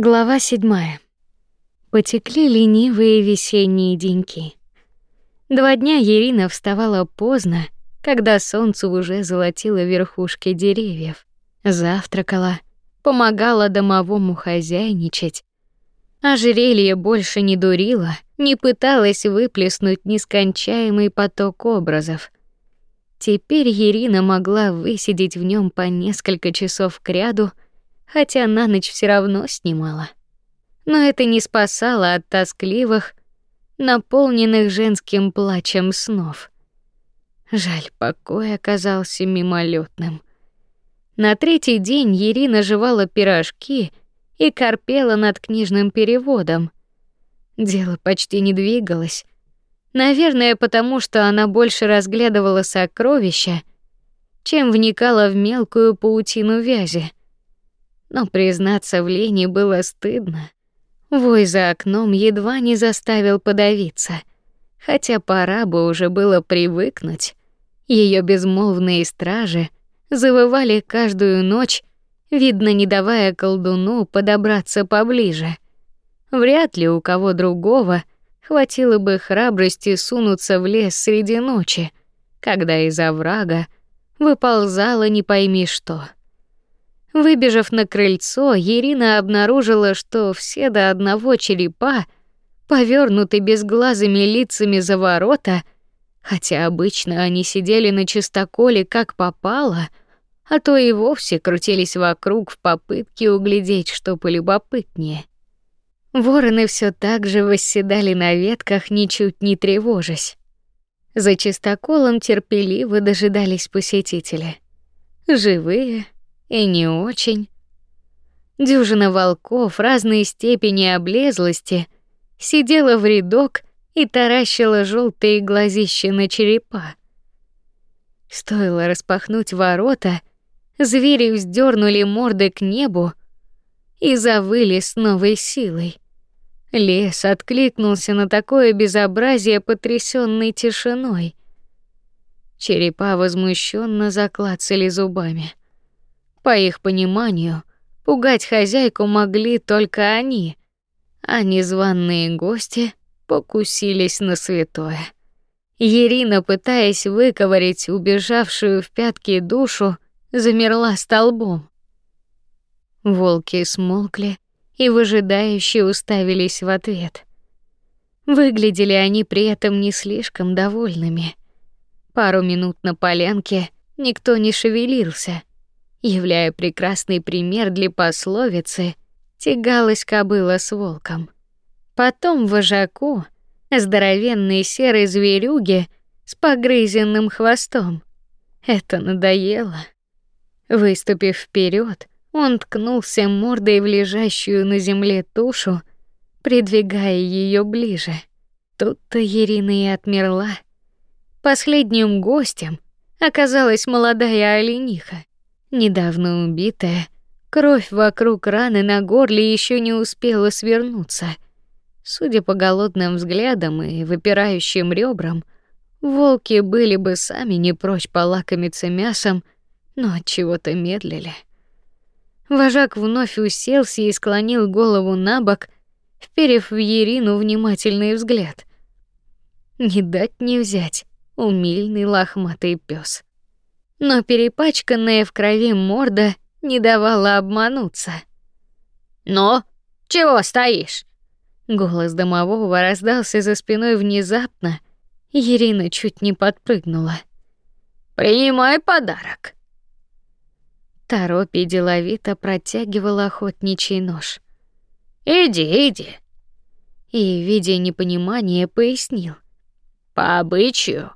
Глава седьмая. Потекли ленивые весенние деньки. Два дня Ирина вставала поздно, когда солнце уже золотило верхушки деревьев. Завтракала, помогала домовому хозяйничать. Ожерелье больше не дурило, не пыталась выплеснуть нескончаемый поток образов. Теперь Ирина могла высидеть в нем по несколько часов кряду, хотя на ночь все равно снимала. Но это не спасало от тоскливых, наполненных женским плачем снов. Жаль, покой оказался мимолетным. На третий день Ирина жевала пирожки и корпела над книжным переводом. Дело почти не двигалось. Наверное, потому что она больше разглядывала сокровища, чем вникала в мелкую паутину вязи. Но признаться в лени было стыдно. Вой за окном едва не заставил подавиться, хотя пора бы уже было привыкнуть. Ее безмолвные стражи завывали каждую ночь, видно, не давая колдуну подобраться поближе. Вряд ли у кого другого хватило бы храбрости сунуться в лес среди ночи, когда из оврага выползало не пойми что. Выбежав на крыльцо, Ирина обнаружила, что все до одного черепа повернуты безглазыми лицами за ворота, хотя обычно они сидели на чистоколе как попало, а то и вовсе крутились вокруг в попытке углядеть что полюбопытнее. Вороны все так же восседали на ветках, ничуть не тревожась. За чистоколом терпеливо дожидались посетители. Живые, и не очень. Дюжина волков разной степени облезлости сидела в рядок и таращила желтые глазища на черепа. Стоило распахнуть ворота, звери вздернули морды к небу и завыли с новой силой. Лес откликнулся на такое безобразие потрясённой тишиной. Черепа возмущенно заклацали зубами. По их пониманию, пугать хозяйку могли только они, а незваные гости покусились на святое. Ирина, пытаясь выковырять убежавшую в пятки душу, замерла столбом. Волки смолкли и выжидающе уставились в ответ. Выглядели они при этом не слишком довольными. Пару минут на полянке никто не шевелился являя прекрасный пример для пословицы «тягалась кобыла с волком». Потом вожаку, здоровенной серой зверюге с погрызенным хвостом. Это надоело. Выступив вперед, он ткнулся мордой в лежащую на земле тушу, придвигая ее ближе. Тут-то Ирина и отмерла. Последним гостем оказалась молодая олениха недавно убитая. Кровь вокруг раны на горле еще не успела свернуться. Судя по голодным взглядам и выпирающим ребрам, волки были бы сами не прочь полакомиться мясом, но от чего-то медлили. Вожак вновь уселся и склонил голову набок, вперев в Ерину внимательный взгляд. Не дать не взять, умильный лохматый пес но перепачканная в крови морда не давала обмануться. "Но чего стоишь?" Голос домового раздался за спиной внезапно. Ирина чуть не подпрыгнула. "Принимай подарок." Торопи деловито протягивала охотничий нож. "Иди, иди." И, видя непонимание, пояснил: "По обычаю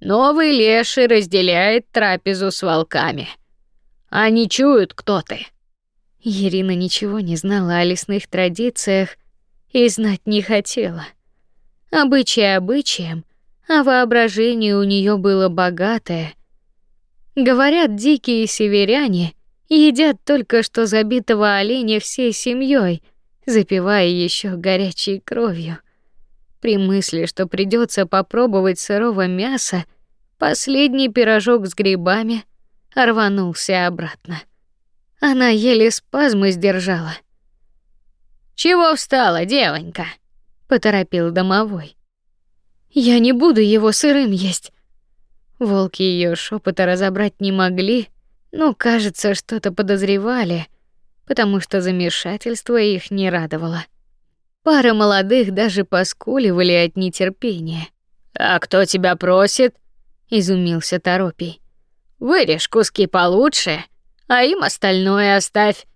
Новый леший разделяет трапезу с волками. Они чуют, кто ты. Ирина ничего не знала о лесных традициях и знать не хотела. Обычаи обычаем, а воображение у нее было богатое. Говорят, дикие северяне едят только что забитого оленя всей семьей, запивая еще горячей кровью. При мысли, что придется попробовать сырого мяса, последний пирожок с грибами рванулся обратно. Она еле спазмы сдержала. Чего встала, девонька? поторопил домовой. Я не буду его сырым есть. Волки ее шепота разобрать не могли, но, кажется, что-то подозревали, потому что замешательство их не радовало. Пара молодых даже поскуливали от нетерпения. А кто тебя просит? изумился Торопий. Вырежь куски получше, а им остальное оставь.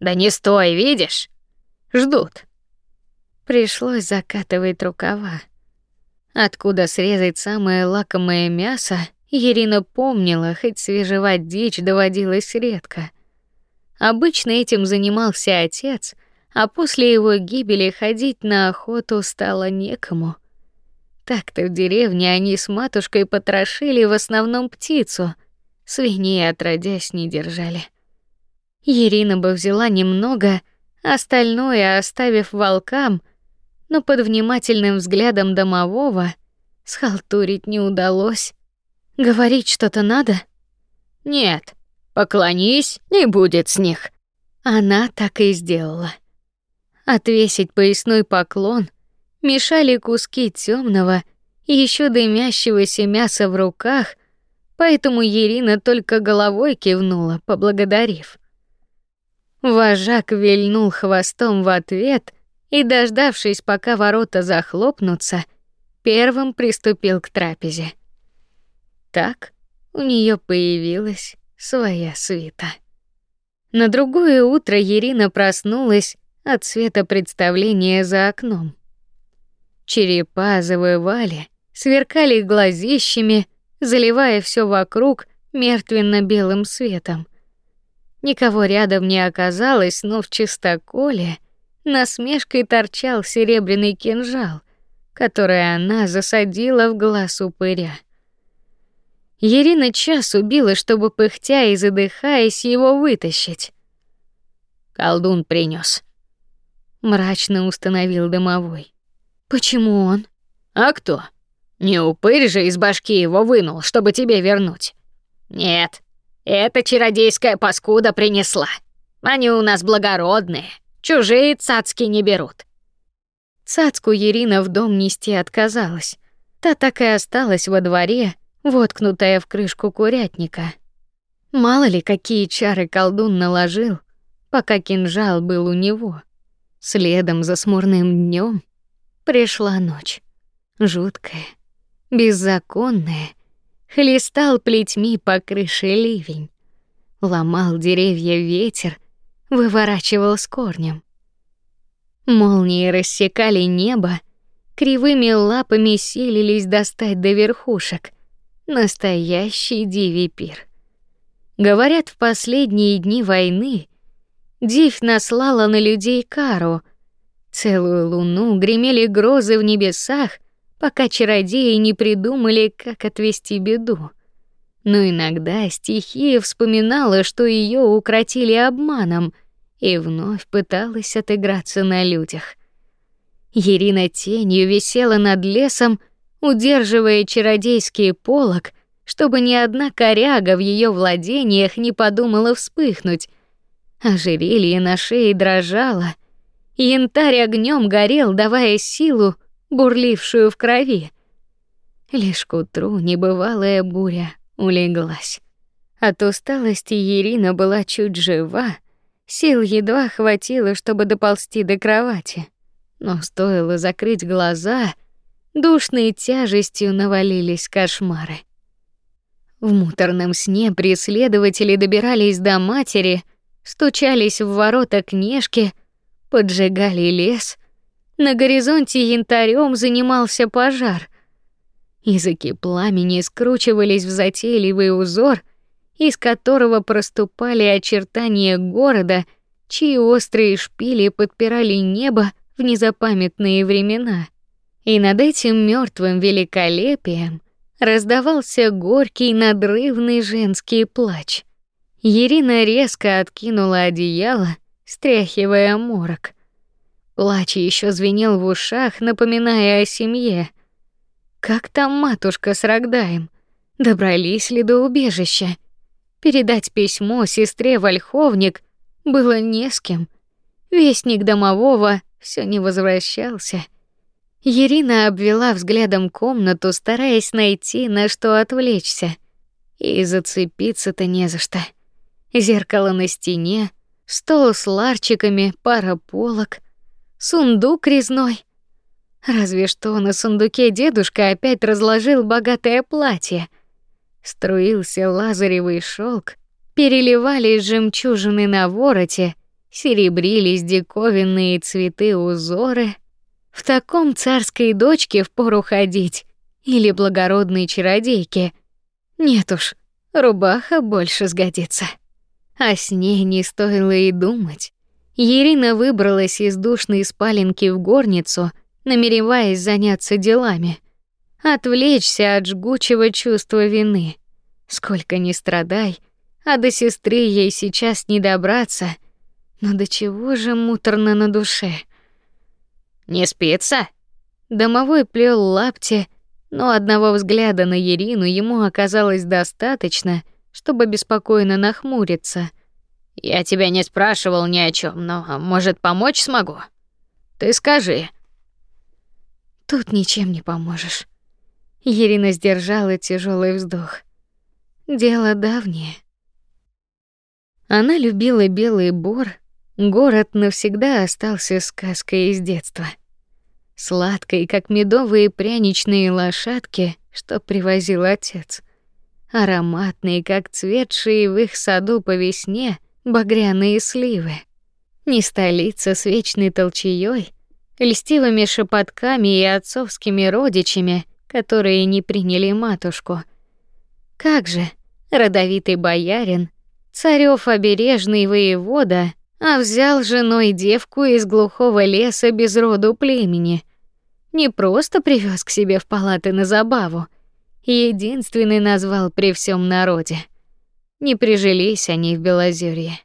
Да не стой, видишь? Ждут. Пришлось закатывать рукава. Откуда срезать самое лакомое мясо, Ирина помнила, хоть свежевать дичь доводилось редко. Обычно этим занимался отец, а после его гибели ходить на охоту стало некому. Так-то в деревне они с матушкой потрошили в основном птицу, свиней отродясь не держали. Ирина бы взяла немного, остальное оставив волкам, но под внимательным взглядом домового схалтурить не удалось. Говорить что-то надо? Нет. Поклонись, и будет с них. Она так и сделала. Отвесить поясной поклон мешали куски темного и еще дымящегося мяса в руках, поэтому Ирина только головой кивнула, поблагодарив. Вожак вильнул хвостом в ответ и, дождавшись, пока ворота захлопнутся, первым приступил к трапезе. Так у нее появилась своя свита. На другое утро Ирина проснулась от света представления за окном. Черепа завывали, сверкали глазищами, заливая все вокруг мертвенно-белым светом. Никого рядом не оказалось, но в чистоколе насмешкой торчал серебряный кинжал, который она засадила в глаз упыря. Ирина час убила, чтобы пыхтя и задыхаясь его вытащить. Колдун принес мрачно установил домовой. Почему он? А кто? Не упырь же из башки его вынул, чтобы тебе вернуть. Нет, это чародейская паскуда принесла. Они у нас благородные, чужие цацки не берут. Цацку Ирина в дом нести отказалась. Та так и осталась во дворе, воткнутая в крышку курятника. Мало ли какие чары колдун наложил, пока кинжал был у него. Следом за смурным днем пришла ночь. Жуткая, беззаконная. Хлестал плетьми по крыше ливень. Ломал деревья ветер, выворачивал с корнем. Молнии рассекали небо, кривыми лапами силились достать до верхушек. Настоящий дивий пир. Говорят, в последние дни войны Дивь наслала на людей кару. Целую луну гремели грозы в небесах, пока чародеи не придумали, как отвести беду. Но иногда стихия вспоминала, что ее укротили обманом, и вновь пыталась отыграться на людях. Ирина тенью висела над лесом, удерживая чародейский полог, чтобы ни одна коряга в ее владениях не подумала вспыхнуть, Ожерелье на шее дрожало, янтарь огнем горел, давая силу, бурлившую в крови. Лишь к утру небывалая буря улеглась. От усталости Ирина была чуть жива, сил едва хватило, чтобы доползти до кровати. Но стоило закрыть глаза, душной тяжестью навалились кошмары. В муторном сне преследователи добирались до матери — стучались в ворота книжки, поджигали лес. На горизонте янтарем занимался пожар. Языки пламени скручивались в затейливый узор, из которого проступали очертания города, чьи острые шпили подпирали небо в незапамятные времена. И над этим мертвым великолепием раздавался горький надрывный женский плач. Ирина резко откинула одеяло, стряхивая морок. Плач еще звенел в ушах, напоминая о семье. Как там матушка с Рогдаем? Добрались ли до убежища? Передать письмо сестре Вольховник было не с кем. Вестник домового все не возвращался. Ирина обвела взглядом комнату, стараясь найти на что отвлечься. И зацепиться-то не за что. Зеркало на стене, стол с ларчиками, пара полок, сундук резной. Разве что на сундуке дедушка опять разложил богатое платье. Струился лазаревый шелк, переливались жемчужины на вороте, серебрились диковинные цветы узоры. В таком царской дочке впору ходить или благородной чародейке. Нет уж, рубаха больше сгодится. А с ней не стоило и думать. Ирина выбралась из душной спаленки в горницу, намереваясь заняться делами, отвлечься от жгучего чувства вины. Сколько ни страдай, а до сестры ей сейчас не добраться. Но до чего же муторно на душе. Не спится? Домовой плел лапти, но одного взгляда на Ирину ему оказалось достаточно, чтобы беспокойно нахмуриться. Я тебя не спрашивал ни о чем, но может помочь смогу. Ты скажи. Тут ничем не поможешь. Ирина сдержала тяжелый вздох. Дело давнее. Она любила Белый Бор, город навсегда остался сказкой из детства. Сладкой, как медовые пряничные лошадки, что привозил отец. Ароматные, как цветшие в их саду по весне багряные сливы. Не столица с вечной толчеёй, льстивыми шепотками и отцовскими родичами, которые не приняли матушку. Как же, родовитый боярин, царёв обережный воевода, а взял женой девку из глухого леса без роду племени. Не просто привез к себе в палаты на забаву, единственный назвал при всем народе. Не прижились они в Белозерье.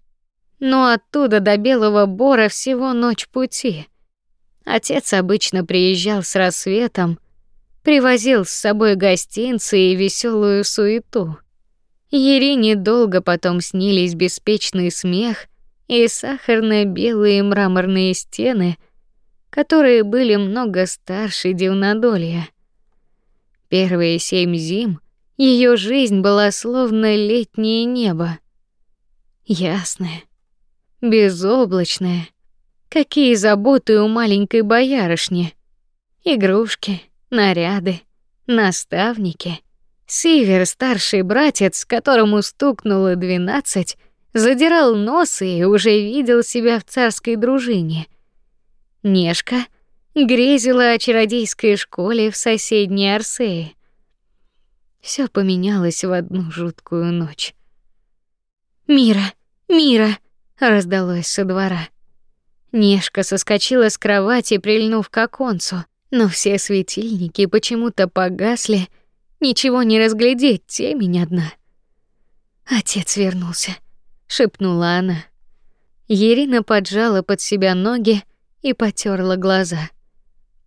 Но оттуда до Белого Бора всего ночь пути. Отец обычно приезжал с рассветом, привозил с собой гостинцы и веселую суету. Ерине долго потом снились беспечный смех и сахарно-белые мраморные стены, которые были много старше Дивнодолья. Первые семь зим ее жизнь была словно летнее небо. Ясное, безоблачное. Какие заботы у маленькой боярышни. Игрушки, наряды, наставники — Сивер, старший братец, которому стукнуло двенадцать, задирал нос и уже видел себя в царской дружине. Нешка грезила о чародейской школе в соседней Арсее. Все поменялось в одну жуткую ночь. Мира, Мира, раздалось со двора. Нешка соскочила с кровати, прильнув к оконцу, но все светильники почему-то погасли Ничего не разглядеть, темень одна. Отец вернулся, шепнула она. Ирина поджала под себя ноги и потёрла глаза.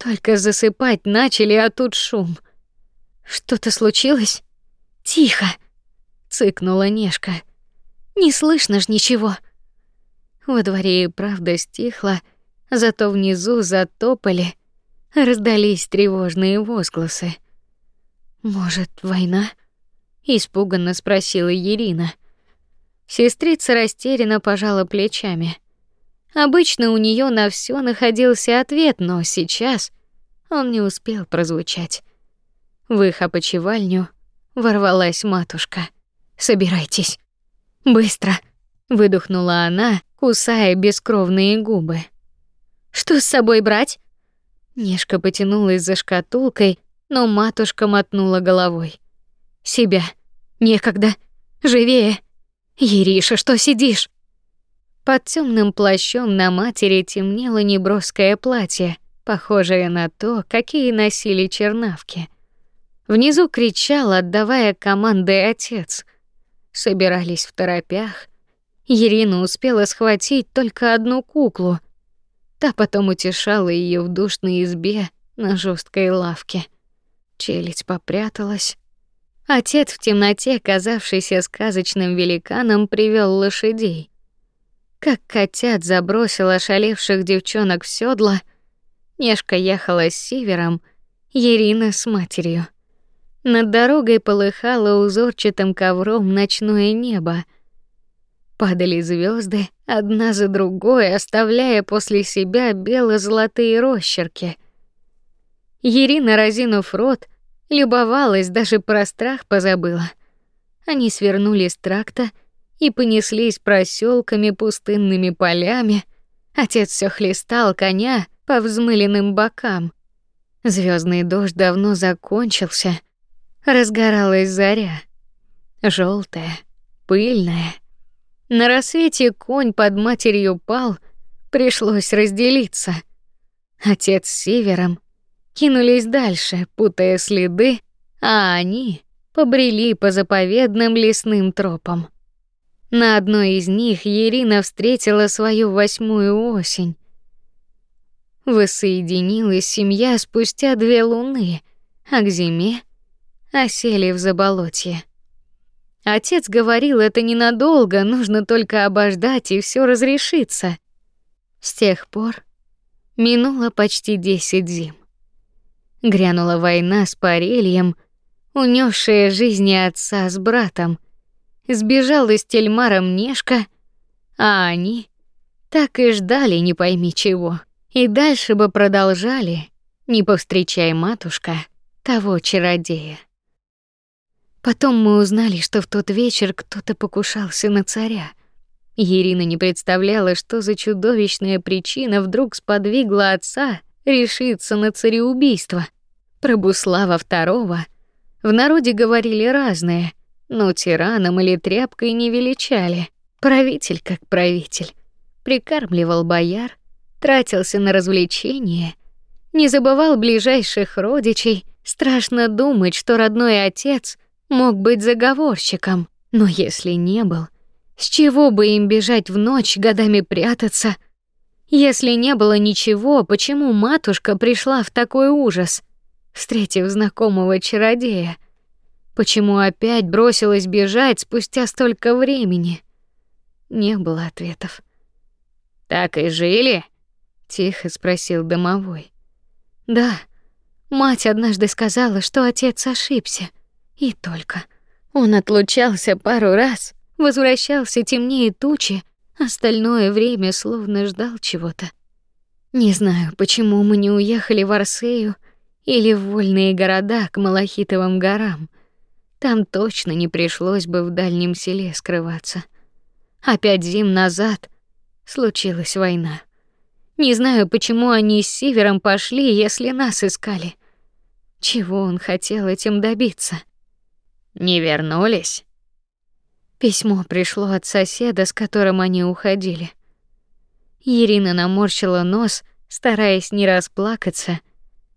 Только засыпать начали, а тут шум. Что-то случилось? Тихо, цыкнула Нешка. Не слышно ж ничего. Во дворе и правда стихло, зато внизу затопали, раздались тревожные возгласы. Может, война? испуганно спросила Ирина. Сестрица растерянно пожала плечами. Обычно у нее на все находился ответ, но сейчас он не успел прозвучать. В их опочивальню ворвалась матушка. Собирайтесь, быстро, выдохнула она, кусая бескровные губы. Что с собой брать? Нешка потянулась за шкатулкой, но матушка мотнула головой. Себя. Некогда. Живее. Ериша, что сидишь? Под темным плащом на матери темнело неброское платье, похожее на то, какие носили чернавки. Внизу кричал, отдавая команды отец. Собирались в торопях. Ирина успела схватить только одну куклу. Та потом утешала ее в душной избе на жесткой лавке. Челюсть попряталась. Отец в темноте, казавшийся сказочным великаном, привел лошадей. Как котят забросил ошалевших девчонок в седла. Нешка ехала с севером, Ирина с матерью. Над дорогой полыхало узорчатым ковром ночное небо. Падали звезды одна за другой, оставляя после себя бело-золотые росчерки. Ирина, разинув рот, любовалась, даже про страх позабыла. Они свернули с тракта и понеслись проселками, пустынными полями. Отец все хлестал коня по взмыленным бокам. Звездный дождь давно закончился. Разгоралась заря, желтая, пыльная. На рассвете конь под матерью пал, пришлось разделиться. Отец с севером кинулись дальше, путая следы, а они побрели по заповедным лесным тропам. На одной из них Ирина встретила свою восьмую осень. Воссоединилась семья спустя две луны, а к зиме осели в заболотье. Отец говорил, это ненадолго, нужно только обождать, и все разрешится. С тех пор минуло почти десять зим. Грянула война с Парельем, унесшая жизни отца с братом. Сбежал из Тельмара Мнешка, а они так и ждали не пойми чего. И дальше бы продолжали, не повстречай матушка того чародея. Потом мы узнали, что в тот вечер кто-то покушался на царя. Ирина не представляла, что за чудовищная причина вдруг сподвигла отца решиться на цареубийство. Про Буслава II в народе говорили разное, но тираном или тряпкой не величали. Правитель как правитель. Прикармливал бояр, тратился на развлечения, не забывал ближайших родичей. Страшно думать, что родной отец мог быть заговорщиком, но если не был, с чего бы им бежать в ночь, годами прятаться? Если не было ничего, почему матушка пришла в такой ужас, встретив знакомого чародея? Почему опять бросилась бежать спустя столько времени? Не было ответов. Так и жили? тихо спросил домовой. Да. Мать однажды сказала, что отец ошибся. И только. Он отлучался пару раз, возвращался темнее тучи, остальное время словно ждал чего-то. Не знаю, почему мы не уехали в Арсею или в вольные города к Малахитовым горам. Там точно не пришлось бы в дальнем селе скрываться. Опять зим назад случилась война. Не знаю, почему они с Севером пошли, если нас искали. Чего он хотел этим добиться? Не вернулись? Письмо пришло от соседа, с которым они уходили. Ирина наморщила нос, стараясь не расплакаться.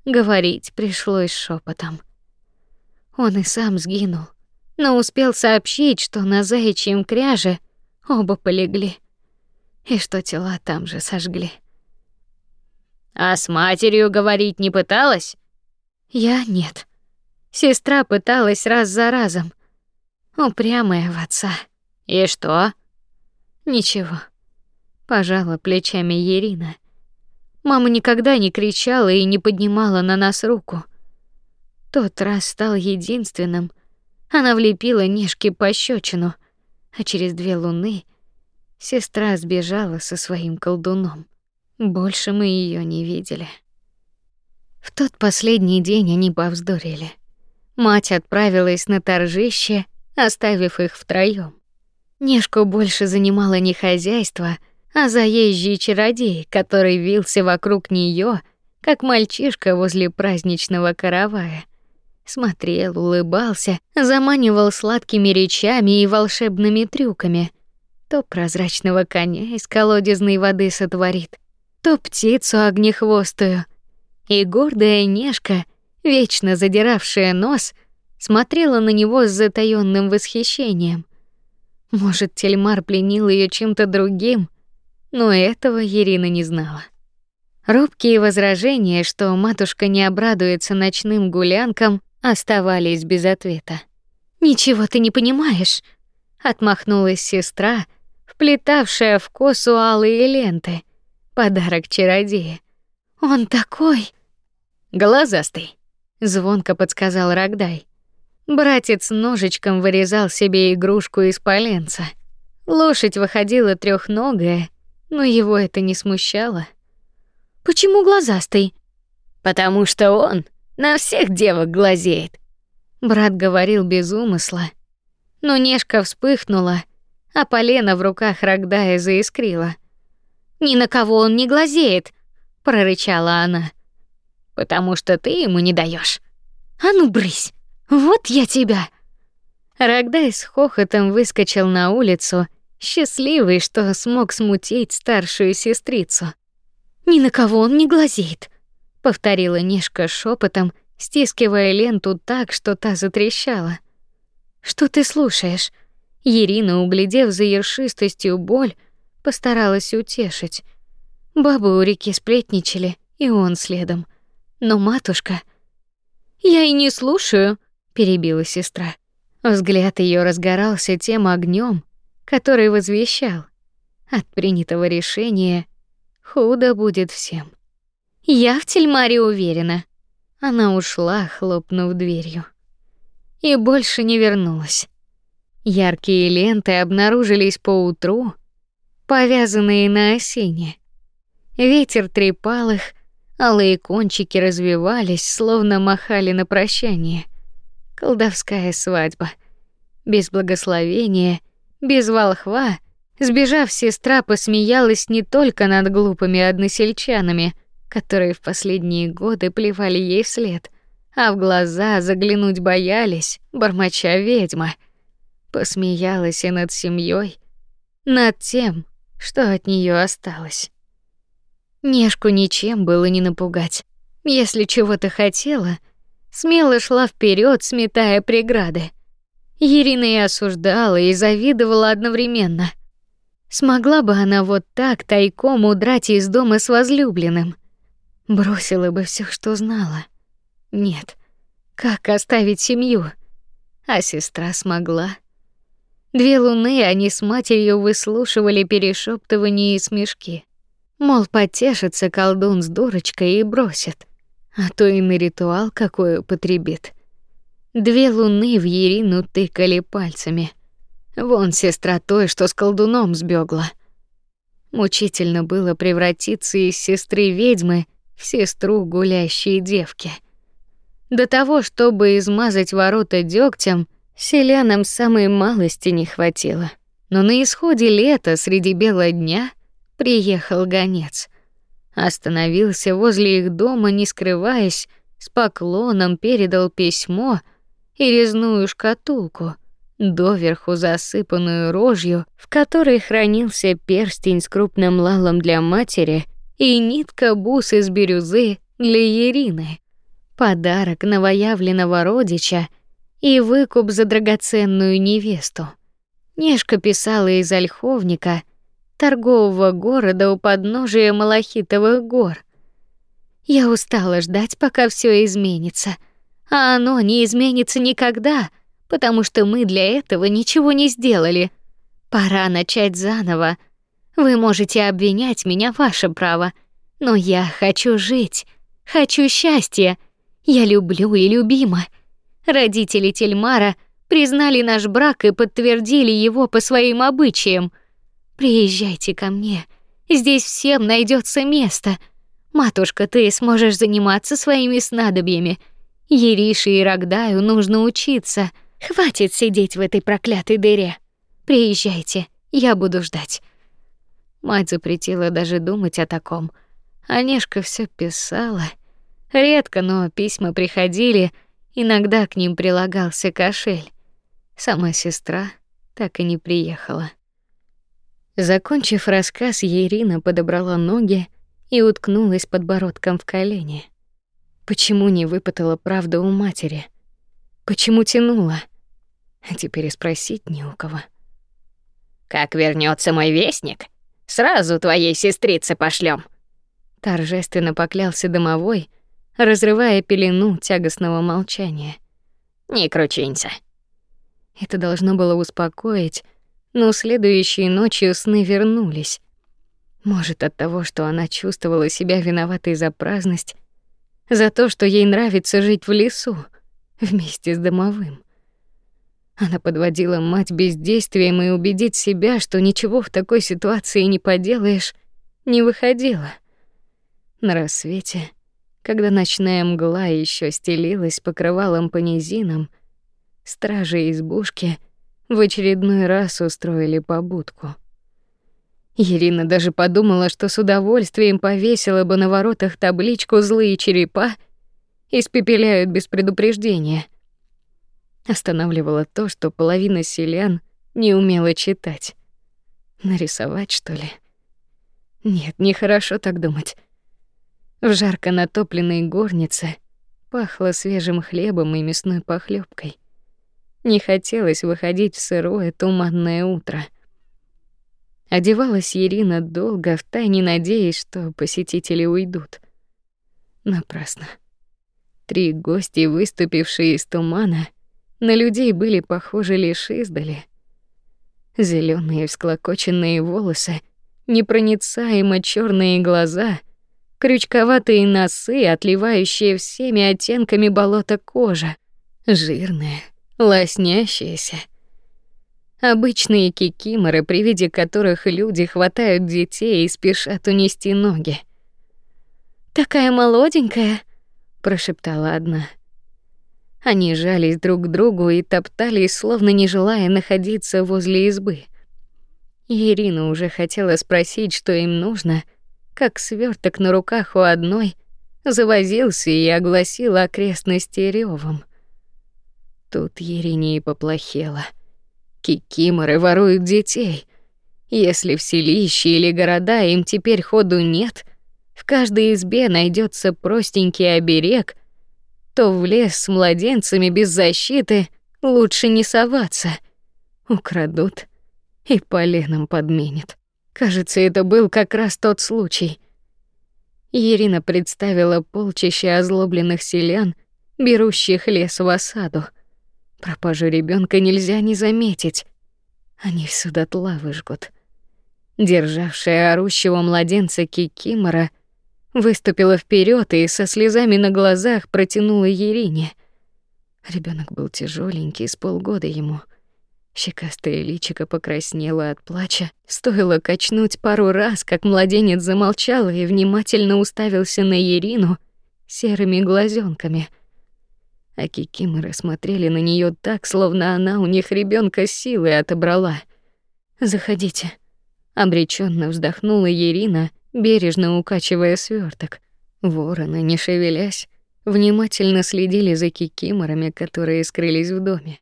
Говорить пришлось шепотом. Он и сам сгинул, но успел сообщить, что на заячьем кряже оба полегли и что тела там же сожгли. А с матерью говорить не пыталась? Я нет. Сестра пыталась раз за разом. Упрямая в отца. И что? Ничего. Пожала плечами Ирина. Мама никогда не кричала и не поднимала на нас руку. Тот раз стал единственным. Она влепила Нешке пощечину, а через две луны сестра сбежала со своим колдуном. Больше мы ее не видели. В тот последний день они повздорили. Мать отправилась на торжище, оставив их втроем. Нешку больше занимало не хозяйство, а заезжий чародей, который вился вокруг нее, как мальчишка возле праздничного каравая. Смотрел, улыбался, заманивал сладкими речами и волшебными трюками. То прозрачного коня из колодезной воды сотворит, то птицу огнехвостую. И гордая Нешка — вечно задиравшая нос, смотрела на него с затаённым восхищением. Может, Тельмар пленил ее чем-то другим, но этого Ирина не знала. Робкие возражения, что матушка не обрадуется ночным гулянкам, оставались без ответа. Ничего ты не понимаешь, отмахнулась сестра, вплетавшая в косу алые ленты, подарок чародея. Он такой глазастый, звонко подсказал Рогдай. Братец ножичком вырезал себе игрушку из поленца. Лошадь выходила трехногая, но его это не смущало. Почему глазастый? Потому что он на всех девок глазеет. Брат говорил без умысла. Но Нешка вспыхнула, а полено в руках Рогдая заискрило. «Ни на кого он не глазеет!» — прорычала она. «Потому что ты ему не даешь. А ну, брысь! Вот я тебя!» Рогдай с хохотом выскочил на улицу, счастливый, что смог смутить старшую сестрицу. «Ни на кого он не глазеет!» — повторила Нешка шепотом, стискивая ленту так, что та затрещала. «Что ты слушаешь?» Ирина, углядев за ершистостью боль, постаралась утешить. Бабы у реки сплетничали, и он следом. Но матушка... «Я и не слушаю», — перебила сестра. Взгляд ее разгорался тем огнем, который возвещал. От принятого решения худо будет всем. Я в Тельмаре уверена. Она ушла, хлопнув дверью. И больше не вернулась. Яркие ленты обнаружились поутру, повязанные на осине. Ветер трепал их, алые кончики развивались, словно махали на прощание. Колдовская свадьба. Без благословения, без волхва, сбежав, сестра посмеялась не только над глупыми односельчанами, которые в последние годы плевали ей вслед, а в глаза заглянуть боялись, бормоча ведьма — посмеялась и над семьей, над тем, что от нее осталось. Нешку ничем было не напугать. Если чего-то хотела, смело шла вперед, сметая преграды. Ирина и осуждала, и завидовала одновременно. Смогла бы она вот так тайком удрать из дома с возлюбленным? Бросила бы все, что знала. Нет. Как оставить семью? А сестра смогла. Две луны они с матерью выслушивали перешептывания и смешки. Мол, потешится колдун с дурочкой и бросит, а то и на ритуал какой употребит. Две луны в Ерину тыкали пальцами. Вон сестра той, что с колдуном сбегла. Мучительно было превратиться из сестры ведьмы сестру гулящей девки. До того, чтобы измазать ворота дегтем, Селянам самой малости не хватило. Но на исходе лета среди бела дня приехал гонец. Остановился возле их дома, не скрываясь, с поклоном передал письмо и резную шкатулку, доверху засыпанную рожью, в которой хранился перстень с крупным лалом для матери и нитка бус из бирюзы для Ирины. Подарок новоявленного родича и выкуп за драгоценную невесту. Нешка писала из Ольховника, торгового города у подножия Малахитовых гор. Я устала ждать, пока все изменится, а оно не изменится никогда, потому что мы для этого ничего не сделали. Пора начать заново. Вы можете обвинять меня, ваше право, но я хочу жить, хочу счастья. Я люблю и любима. Родители Тельмара признали наш брак и подтвердили его по своим обычаям. Приезжайте ко мне. Здесь всем найдется место. Матушка, ты сможешь заниматься своими снадобьями. Ерише и Рогдаю нужно учиться. Хватит сидеть в этой проклятой дыре. Приезжайте, я буду ждать. Мать запретила даже думать о таком. Анешка все писала. Редко, но письма приходили — Иногда к ним прилагался кошель. Сама сестра так и не приехала. Закончив рассказ, Ирина подобрала ноги и уткнулась подбородком в колени. Почему не выпытала правду у матери? Почему тянула? А теперь и спросить не у кого. Как вернется мой вестник, сразу твоей сестрице пошлем. Торжественно поклялся домовой, разрывая пелену тягостного молчания. Не кручинься. Это должно было успокоить, но следующей ночью сны вернулись. Может, от того, что она чувствовала себя виноватой за праздность, за то, что ей нравится жить в лесу вместе с домовым. Она подводила мать бездействием и убедить себя, что ничего в такой ситуации не поделаешь, не выходила. На рассвете, когда ночная мгла еще стелилась покрывалом по низинам, стражи избушки в очередной раз устроили побудку. Ирина даже подумала, что с удовольствием повесила бы на воротах табличку «Злые черепа» испепеляют без предупреждения. Останавливало то, что половина селян не умела читать. Нарисовать, что ли? Нет, нехорошо так думать. В жарко натопленной горнице пахло свежим хлебом и мясной похлебкой. Не хотелось выходить в сырое туманное утро. Одевалась Ирина долго, втайне надеясь, что посетители уйдут. Напрасно. Три гости, выступившие из тумана, на людей были похожи лишь издали. Зелёные всклокоченные волосы, непроницаемо чёрные глаза, крючковатые носы, отливающие всеми оттенками болота кожа, жирная, лоснящаяся. Обычные кикиморы, при виде которых люди хватают детей и спешат унести ноги. «Такая молоденькая», — прошептала одна. Они жались друг к другу и топтались, словно не желая находиться возле избы. Ирина уже хотела спросить, что им нужно, как сверток на руках у одной завозился и огласил окрестности ревом. Тут Ерине и поплохело. Кикиморы воруют детей. Если в селище или города им теперь ходу нет, в каждой избе найдется простенький оберег, то в лес с младенцами без защиты лучше не соваться. Украдут и поленом подменят. Кажется, это был как раз тот случай. Ирина представила полчища озлобленных селян, берущих лес в осаду. Пропажу ребенка нельзя не заметить. Они всю дотла выжгут. Державшая орущего младенца Кикимора выступила вперед и со слезами на глазах протянула Ерине. Ребенок был тяжеленький, с полгода ему. Щекастое личико покраснело от плача. Стоило качнуть пару раз, как младенец замолчал и внимательно уставился на Ерину серыми глазенками — а кикиморы смотрели на нее так, словно она у них ребенка силой отобрала. «Заходите», — обреченно вздохнула Ирина, бережно укачивая сверток. Вороны, не шевелясь, внимательно следили за кикиморами, которые скрылись в доме.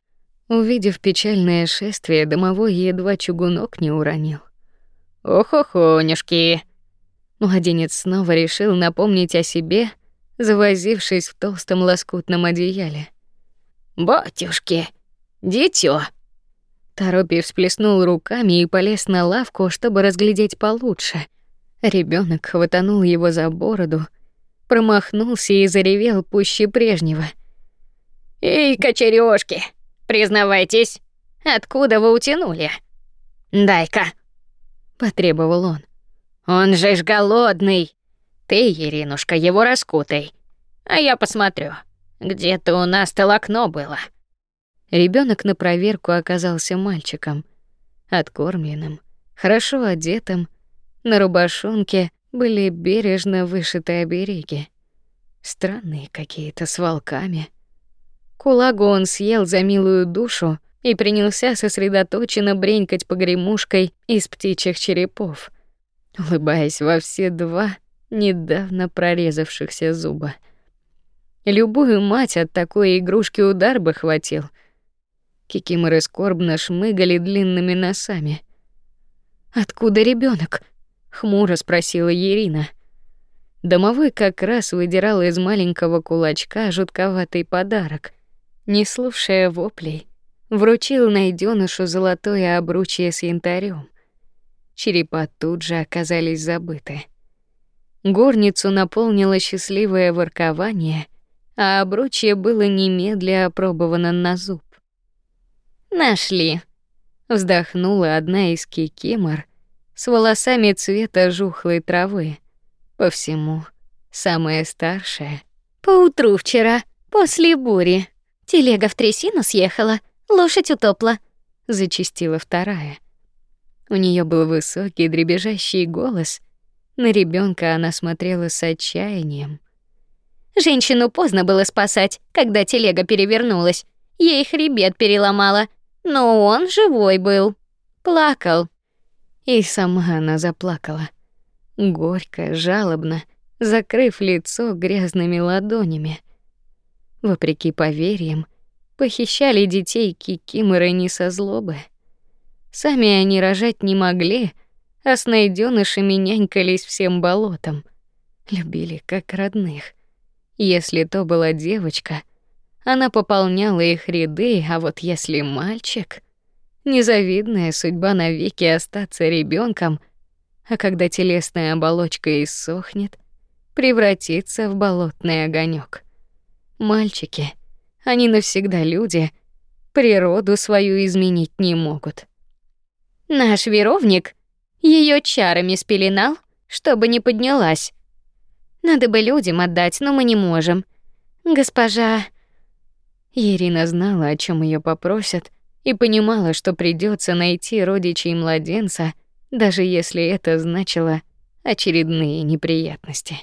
Увидев печальное шествие, домовой едва чугунок не уронил. «Ох-охонюшки!» Младенец снова решил напомнить о себе — завозившись в толстом лоскутном одеяле. «Батюшки, дитё!» Торопи всплеснул руками и полез на лавку, чтобы разглядеть получше. Ребенок хватанул его за бороду, промахнулся и заревел пуще прежнего. «Эй, кочерёшки, признавайтесь, откуда вы утянули? Дай-ка!» — потребовал он. «Он же ж голодный!» Ты, Иринушка, его раскутай, а я посмотрю. Где-то у нас толокно было. Ребенок на проверку оказался мальчиком, откормленным, хорошо одетым. На рубашонке были бережно вышиты обереги. Странные какие-то с волками. Кулагу он съел за милую душу и принялся сосредоточенно бренькать погремушкой из птичьих черепов, улыбаясь во все два недавно прорезавшихся зуба. Любую мать от такой игрушки удар бы хватил. Кикиморы скорбно шмыгали длинными носами. «Откуда ребенок? Хмуро спросила Ирина. Домовой как раз выдирал из маленького кулачка жутковатый подарок. Не слушая воплей, вручил найденышу золотое обручье с янтарем. Черепа тут же оказались забыты. Горницу наполнило счастливое воркование, а обручье было немедля опробовано на зуб. «Нашли. Вздохнула одна из кикимор с волосами цвета жухлой травы. По всему, самая старшая. Поутру вчера, после бури, телега в трясину съехала, лошадь утопла, зачастила вторая. У нее был высокий дребезжащий голос. На ребенка она смотрела с отчаянием. Женщину поздно было спасать, когда телега перевернулась. Ей хребет переломала, но он живой был. Плакал. И сама она заплакала. Горько, жалобно, закрыв лицо грязными ладонями. Вопреки поверьям, похищали детей кикиморы не со злобы. Сами они рожать не могли, а с найдёнышами нянькались всем болотом. Любили как родных. Если то была девочка, она пополняла их ряды, а вот если мальчик, незавидная судьба навеки остаться ребенком, а когда телесная оболочка иссохнет, превратиться в болотный огонек. Мальчики, они навсегда люди, природу свою изменить не могут. Наш веровник ее чарами спеленал, чтобы не поднялась. Надо бы людям отдать, но мы не можем. Госпожа Ирина знала, о чем ее попросят, и понимала, что придется найти родичей младенца, даже если это значило очередные неприятности.